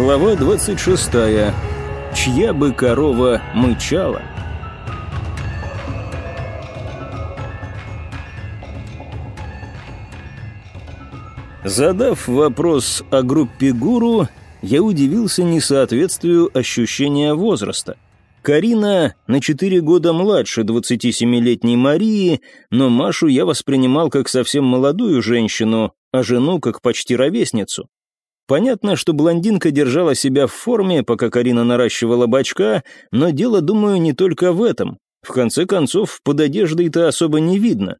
Глава 26. Чья бы корова мычала? Задав вопрос о группе гуру, я удивился несоответствию ощущения возраста. Карина на четыре года младше 27-летней Марии, но Машу я воспринимал как совсем молодую женщину, а жену как почти ровесницу. Понятно, что блондинка держала себя в форме, пока Карина наращивала бачка, но дело, думаю, не только в этом. В конце концов, под одеждой-то особо не видно.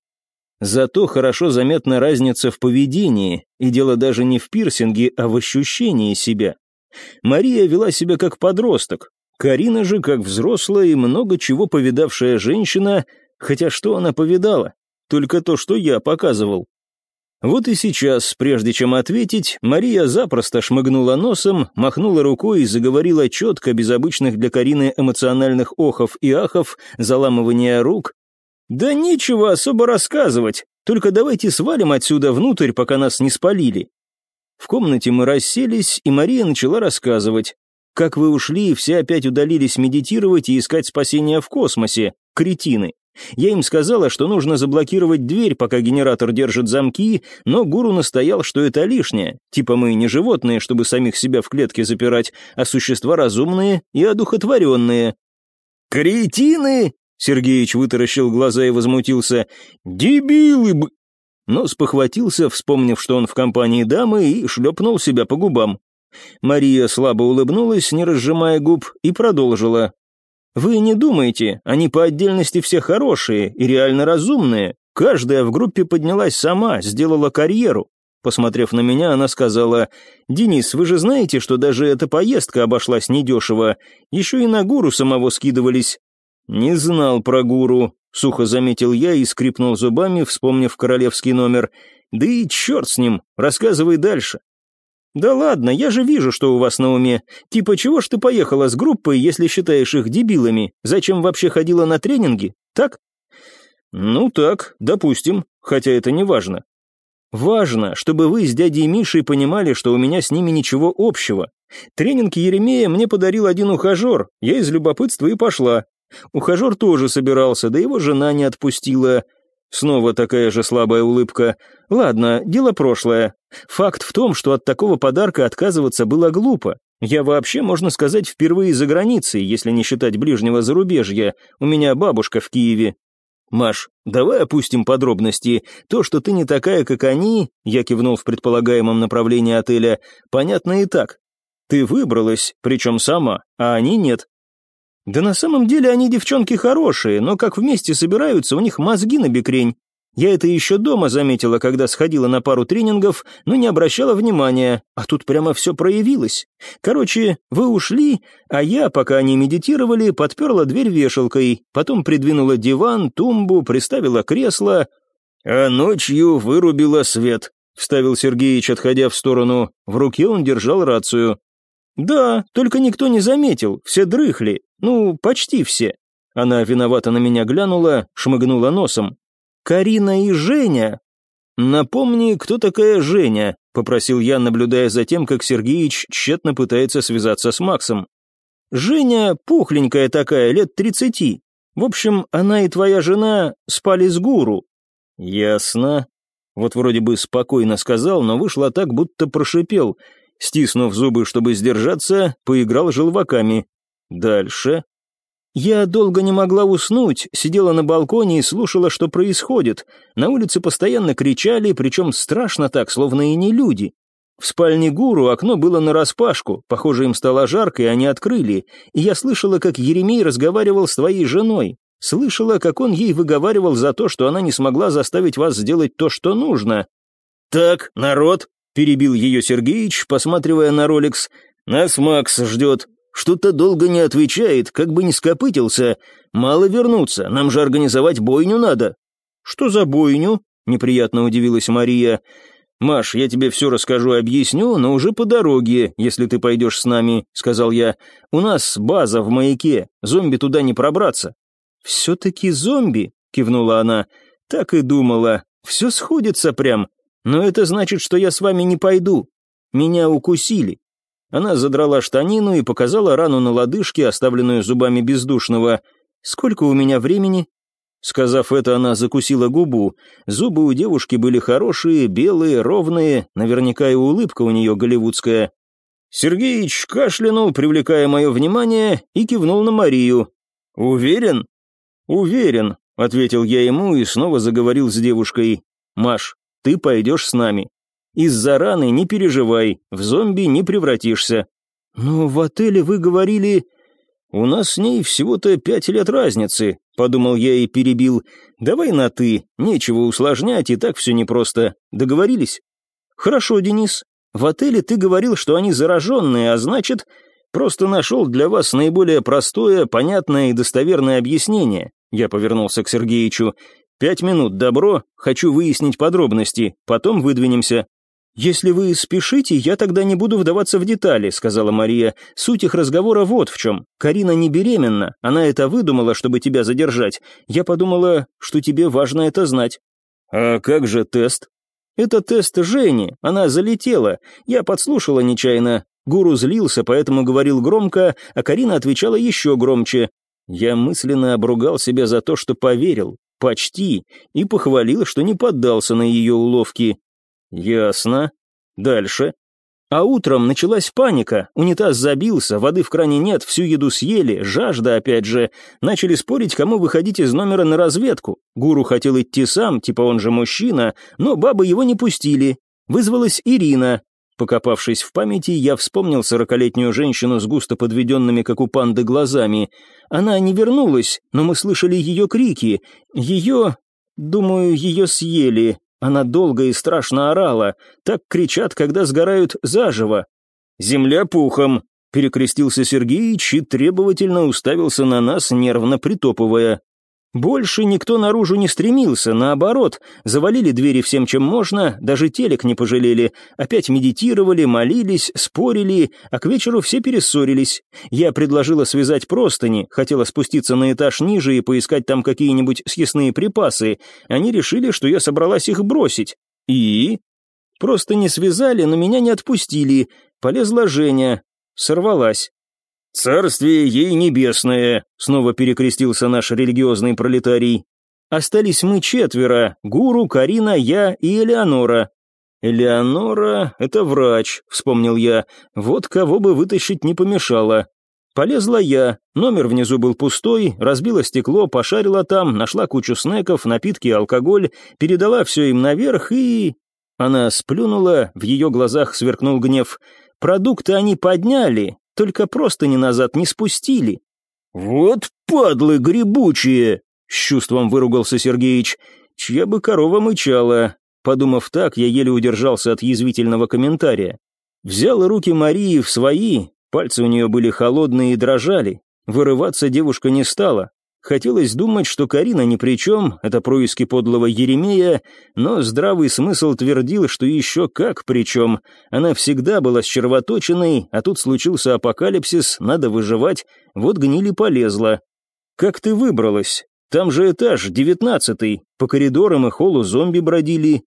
Зато хорошо заметна разница в поведении, и дело даже не в пирсинге, а в ощущении себя. Мария вела себя как подросток, Карина же как взрослая и много чего повидавшая женщина, хотя что она повидала? Только то, что я показывал. Вот и сейчас, прежде чем ответить, Мария запросто шмыгнула носом, махнула рукой и заговорила четко, без обычных для Карины эмоциональных охов и ахов, заламывания рук. «Да нечего особо рассказывать, только давайте свалим отсюда внутрь, пока нас не спалили». В комнате мы расселись, и Мария начала рассказывать. «Как вы ушли, все опять удалились медитировать и искать спасения в космосе, кретины. Я им сказала, что нужно заблокировать дверь, пока генератор держит замки, но гуру настоял, что это лишнее. Типа мы не животные, чтобы самих себя в клетке запирать, а существа разумные и одухотворенные. «Кретины!» — Сергеич вытаращил глаза и возмутился. «Дебилы бы!» Но спохватился, вспомнив, что он в компании дамы, и шлепнул себя по губам. Мария слабо улыбнулась, не разжимая губ, и продолжила. Вы не думайте, они по отдельности все хорошие и реально разумные. Каждая в группе поднялась сама, сделала карьеру. Посмотрев на меня, она сказала, «Денис, вы же знаете, что даже эта поездка обошлась недешево. Еще и на гуру самого скидывались». «Не знал про гуру», — сухо заметил я и скрипнул зубами, вспомнив королевский номер. «Да и черт с ним, рассказывай дальше». «Да ладно, я же вижу, что у вас на уме. Типа, чего ж ты поехала с группой, если считаешь их дебилами? Зачем вообще ходила на тренинги? Так?» «Ну так, допустим, хотя это не важно». «Важно, чтобы вы с дядей Мишей понимали, что у меня с ними ничего общего. Тренинг Еремея мне подарил один ухажер, я из любопытства и пошла. Ухажер тоже собирался, да его жена не отпустила. Снова такая же слабая улыбка. Ладно, дело прошлое. Факт в том, что от такого подарка отказываться было глупо. Я вообще, можно сказать, впервые за границей, если не считать ближнего зарубежья. У меня бабушка в Киеве. Маш, давай опустим подробности. То, что ты не такая, как они, я кивнул в предполагаемом направлении отеля, понятно и так. Ты выбралась, причем сама, а они нет. Да на самом деле они девчонки хорошие, но как вместе собираются, у них мозги на бекрень. Я это еще дома заметила, когда сходила на пару тренингов, но не обращала внимания, а тут прямо все проявилось. Короче, вы ушли, а я, пока они медитировали, подперла дверь вешалкой, потом придвинула диван, тумбу, приставила кресло. А ночью вырубила свет, вставил Сергеич, отходя в сторону. В руке он держал рацию. «Да, только никто не заметил, все дрыхли, ну, почти все». Она виновато на меня глянула, шмыгнула носом. «Карина и Женя?» «Напомни, кто такая Женя?» — попросил я, наблюдая за тем, как Сергеич тщетно пытается связаться с Максом. «Женя пухленькая такая, лет тридцати. В общем, она и твоя жена спали с гуру». «Ясно». Вот вроде бы спокойно сказал, но вышло так, будто прошипел — Стиснув зубы, чтобы сдержаться, поиграл желваками. Дальше. Я долго не могла уснуть, сидела на балконе и слушала, что происходит. На улице постоянно кричали, причем страшно так, словно и не люди. В спальне гуру окно было нараспашку, похоже, им стало жарко, и они открыли, и я слышала, как Еремей разговаривал с твоей женой. Слышала, как он ей выговаривал за то, что она не смогла заставить вас сделать то, что нужно. «Так, народ, перебил ее Сергеич, посматривая на Ролекс. «Нас Макс ждет. Что-то долго не отвечает, как бы не скопытился. Мало вернуться, нам же организовать бойню надо». «Что за бойню?» — неприятно удивилась Мария. «Маш, я тебе все расскажу и объясню, но уже по дороге, если ты пойдешь с нами», — сказал я. «У нас база в маяке, зомби туда не пробраться». «Все-таки зомби?» — кивнула она. «Так и думала. Все сходится прям. Но это значит, что я с вами не пойду. Меня укусили. Она задрала штанину и показала рану на лодыжке, оставленную зубами бездушного. «Сколько у меня времени?» Сказав это, она закусила губу. Зубы у девушки были хорошие, белые, ровные, наверняка и улыбка у нее голливудская. Сергеич кашлянул, привлекая мое внимание, и кивнул на Марию. «Уверен?» «Уверен», — ответил я ему и снова заговорил с девушкой. «Маш, ты пойдешь с нами. Из-за раны не переживай, в зомби не превратишься». «Но в отеле вы говорили...» «У нас с ней всего-то пять лет разницы», — подумал я и перебил. «Давай на «ты», нечего усложнять, и так все непросто. Договорились?» «Хорошо, Денис. В отеле ты говорил, что они зараженные, а значит, просто нашел для вас наиболее простое, понятное и достоверное объяснение». Я повернулся к Сергеичу. «Пять минут, добро, хочу выяснить подробности, потом выдвинемся». «Если вы спешите, я тогда не буду вдаваться в детали», — сказала Мария. «Суть их разговора вот в чем. Карина не беременна, она это выдумала, чтобы тебя задержать. Я подумала, что тебе важно это знать». «А как же тест?» «Это тест Жени, она залетела. Я подслушала нечаянно. Гуру злился, поэтому говорил громко, а Карина отвечала еще громче. Я мысленно обругал себя за то, что поверил. Почти. И похвалил, что не поддался на ее уловки. Ясно. Дальше. А утром началась паника, унитаз забился, воды в кране нет, всю еду съели, жажда опять же. Начали спорить, кому выходить из номера на разведку. Гуру хотел идти сам, типа он же мужчина, но бабы его не пустили. Вызвалась Ирина. Покопавшись в памяти, я вспомнил сорокалетнюю женщину с густо подведенными, как у панды, глазами. Она не вернулась, но мы слышали ее крики. Ее... Думаю, ее съели. Она долго и страшно орала, так кричат, когда сгорают заживо. «Земля пухом!» — перекрестился Сергеич и требовательно уставился на нас, нервно притопывая. Больше никто наружу не стремился, наоборот, завалили двери всем, чем можно, даже телек не пожалели, опять медитировали, молились, спорили, а к вечеру все перессорились. Я предложила связать простыни, хотела спуститься на этаж ниже и поискать там какие-нибудь съестные припасы. Они решили, что я собралась их бросить. И? Просто не связали, но меня не отпустили. Полезла Женя. Сорвалась. «Царствие ей небесное», — снова перекрестился наш религиозный пролетарий. «Остались мы четверо, Гуру, Карина, я и Элеонора». «Элеонора — это врач», — вспомнил я, «вот кого бы вытащить не помешало». Полезла я, номер внизу был пустой, разбила стекло, пошарила там, нашла кучу снеков, напитки алкоголь, передала все им наверх и... Она сплюнула, в ее глазах сверкнул гнев. Продукты они подняли, только просто ни назад не спустили. «Вот падлы грибучие!» — с чувством выругался Сергеич. «Чья бы корова мычала?» Подумав так, я еле удержался от язвительного комментария. Взял руки Марии в свои, пальцы у нее были холодные и дрожали. Вырываться девушка не стала, Хотелось думать, что Карина ни при чем, это происки подлого Еремея, но здравый смысл твердил, что еще как при чем. Она всегда была с червоточиной, а тут случился апокалипсис, надо выживать, вот гнили полезла. «Как ты выбралась? Там же этаж, девятнадцатый, по коридорам и холлу зомби бродили».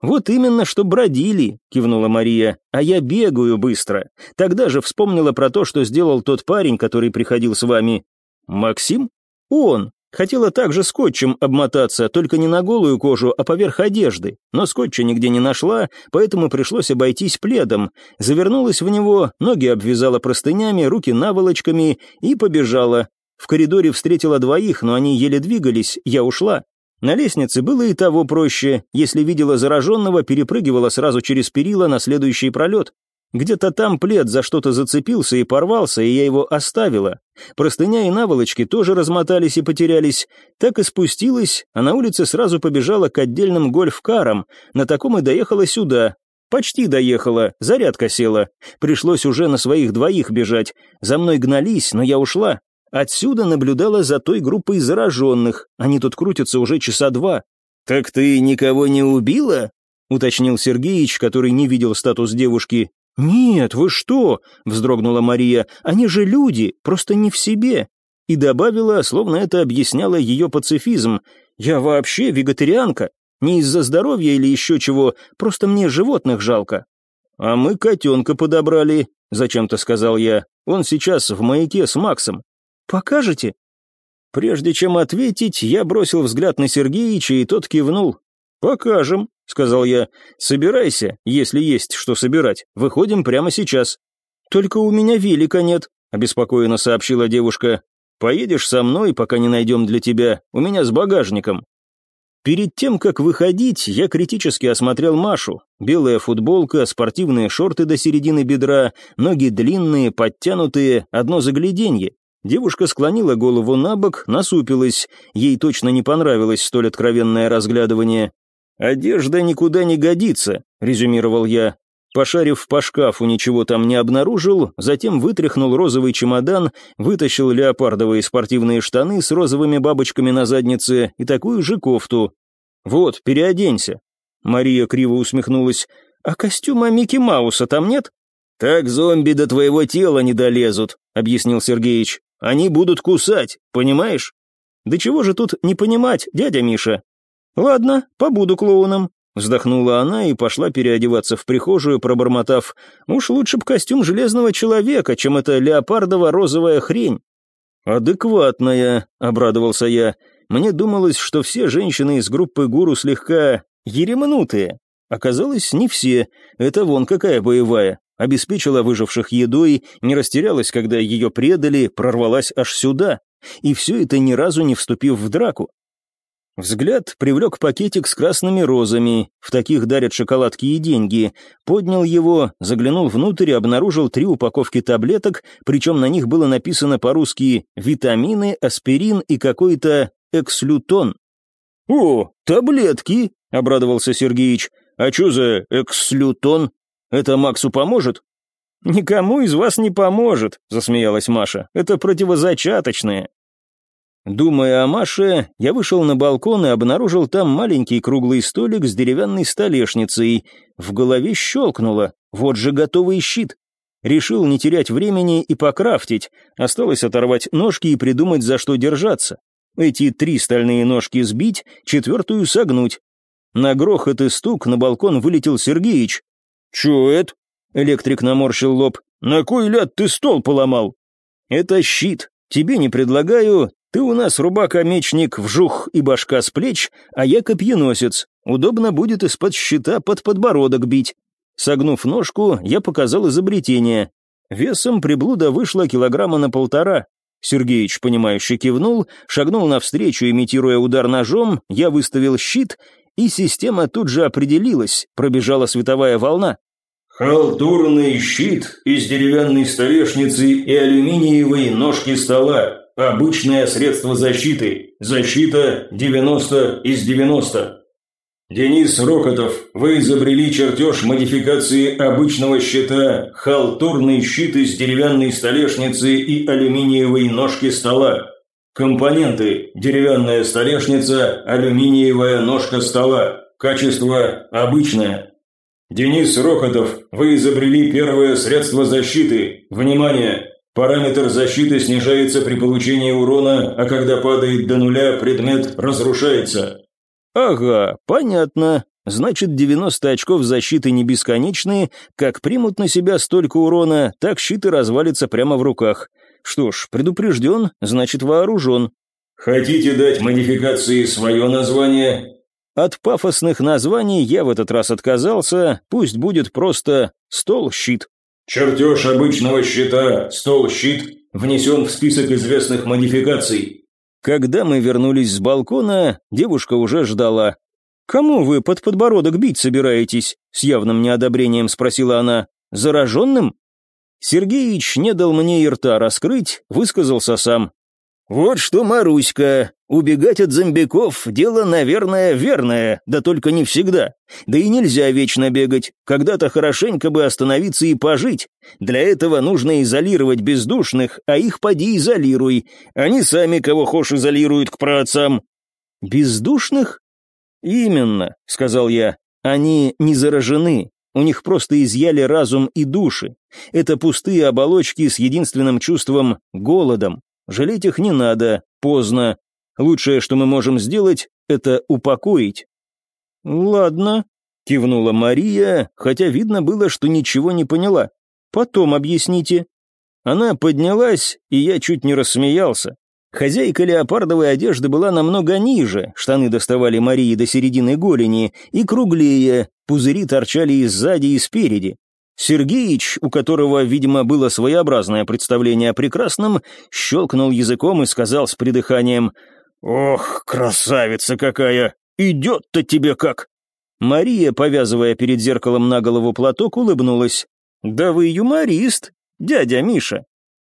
«Вот именно, что бродили», — кивнула Мария, — «а я бегаю быстро. Тогда же вспомнила про то, что сделал тот парень, который приходил с вами». «Максим?» Он. Хотела также скотчем обмотаться, только не на голую кожу, а поверх одежды. Но скотча нигде не нашла, поэтому пришлось обойтись пледом. Завернулась в него, ноги обвязала простынями, руки наволочками и побежала. В коридоре встретила двоих, но они еле двигались, я ушла. На лестнице было и того проще. Если видела зараженного, перепрыгивала сразу через перила на следующий пролет. Где-то там плед за что-то зацепился и порвался, и я его оставила. Простыня и наволочки тоже размотались и потерялись. Так и спустилась, а на улице сразу побежала к отдельным гольф-карам. На таком и доехала сюда. Почти доехала, зарядка села. Пришлось уже на своих двоих бежать. За мной гнались, но я ушла. Отсюда наблюдала за той группой зараженных. Они тут крутятся уже часа два. «Так ты никого не убила?» — уточнил Сергеич, который не видел статус девушки. «Нет, вы что?» — вздрогнула Мария. «Они же люди, просто не в себе». И добавила, словно это объясняло ее пацифизм. «Я вообще вегетарианка. Не из-за здоровья или еще чего, просто мне животных жалко». «А мы котенка подобрали», — зачем-то сказал я. «Он сейчас в маяке с Максом». «Покажете?» Прежде чем ответить, я бросил взгляд на Сергеича, и тот кивнул. «Покажем», — сказал я. «Собирайся, если есть что собирать. Выходим прямо сейчас». «Только у меня велика нет», — обеспокоенно сообщила девушка. «Поедешь со мной, пока не найдем для тебя. У меня с багажником». Перед тем, как выходить, я критически осмотрел Машу. Белая футболка, спортивные шорты до середины бедра, ноги длинные, подтянутые, одно загляденье. Девушка склонила голову на бок, насупилась. Ей точно не понравилось столь откровенное разглядывание. «Одежда никуда не годится», — резюмировал я. Пошарив по шкафу, ничего там не обнаружил, затем вытряхнул розовый чемодан, вытащил леопардовые спортивные штаны с розовыми бабочками на заднице и такую же кофту. «Вот, переоденься». Мария криво усмехнулась. «А костюма Микки Мауса там нет?» «Так зомби до твоего тела не долезут», — объяснил Сергеич. «Они будут кусать, понимаешь?» «Да чего же тут не понимать, дядя Миша?» «Ладно, побуду клоуном», Вздохнула она и пошла переодеваться в прихожую, пробормотав, «Уж лучше б костюм железного человека, чем эта леопардово-розовая хрень». «Адекватная», — обрадовался я. «Мне думалось, что все женщины из группы гуру слегка еремнутые. Оказалось, не все. Это вон какая боевая. Обеспечила выживших едой, не растерялась, когда ее предали, прорвалась аж сюда. И все это ни разу не вступив в драку. Взгляд привлек пакетик с красными розами, в таких дарят шоколадки и деньги. Поднял его, заглянул внутрь и обнаружил три упаковки таблеток, причем на них было написано по-русски «витамины», «аспирин» и какой-то «экслютон». «О, таблетки!» — обрадовался Сергеич. «А что за экслютон? Это Максу поможет?» «Никому из вас не поможет», — засмеялась Маша. «Это противозачаточное». Думая о Маше, я вышел на балкон и обнаружил там маленький круглый столик с деревянной столешницей. В голове щелкнуло. Вот же готовый щит. Решил не терять времени и покрафтить. Осталось оторвать ножки и придумать, за что держаться. Эти три стальные ножки сбить, четвертую согнуть. На грохот и стук на балкон вылетел Сергеич. «Чё это?» — электрик наморщил лоб. «На кой ляд ты стол поломал?» «Это щит. Тебе не предлагаю, ты у нас рубака-мечник, вжух и башка с плеч, а я копьеносец. Удобно будет из-под щита под подбородок бить. Согнув ножку, я показал изобретение. Весом приблуда вышла килограмма на полтора. Сергеич, понимающе кивнул, шагнул навстречу, имитируя удар ножом, я выставил щит, и система тут же определилась, пробежала световая волна. «Халтурный щит из деревянной столешницы и алюминиевой ножки стола. Обычное средство защиты. Защита 90 из 90. Денис Рокотов, вы изобрели чертеж модификации обычного щита, халтурный щит из деревянной столешницы и алюминиевой ножки стола. Компоненты – деревянная столешница, алюминиевая ножка стола. Качество – обычное. Денис Рокотов, вы изобрели первое средство защиты. Внимание! Параметр защиты снижается при получении урона, а когда падает до нуля, предмет разрушается. Ага, понятно. Значит, 90 очков защиты не бесконечные, как примут на себя столько урона, так щит и развалится прямо в руках. Что ж, предупрежден, значит вооружен. Хотите дать модификации свое название? От пафосных названий я в этот раз отказался, пусть будет просто «стол-щит». Чертеж обычного щита, стол-щит, внесен в список известных модификаций. Когда мы вернулись с балкона, девушка уже ждала. «Кому вы под подбородок бить собираетесь?» С явным неодобрением спросила она. «Зараженным?» Сергеич не дал мне и рта раскрыть, высказался сам. «Вот что, Маруська, убегать от зомбиков – дело, наверное, верное, да только не всегда. Да и нельзя вечно бегать, когда-то хорошенько бы остановиться и пожить. Для этого нужно изолировать бездушных, а их поди изолируй. Они сами кого хошь изолируют к праотцам». «Бездушных?» «Именно», – сказал я, – «они не заражены, у них просто изъяли разум и души. Это пустые оболочки с единственным чувством – голодом. Жалеть их не надо, поздно. Лучшее, что мы можем сделать, это упокоить. Ладно. кивнула Мария, хотя видно было, что ничего не поняла. Потом объясните. Она поднялась, и я чуть не рассмеялся. Хозяйка леопардовой одежды была намного ниже, штаны доставали Марии до середины голени, и круглее, пузыри торчали и сзади, и спереди. Сергеич, у которого, видимо, было своеобразное представление о прекрасном, щелкнул языком и сказал с придыханием «Ох, красавица какая! Идет-то тебе как!» Мария, повязывая перед зеркалом на голову платок, улыбнулась. «Да вы юморист, дядя Миша!»